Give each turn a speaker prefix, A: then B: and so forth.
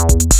A: Ow.